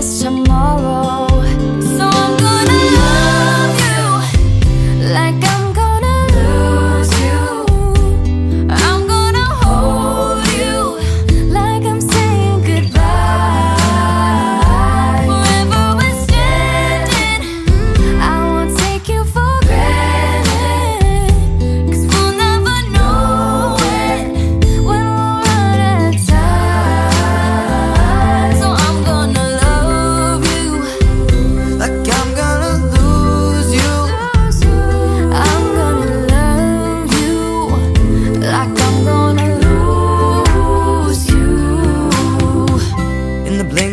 I promise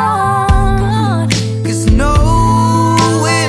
啊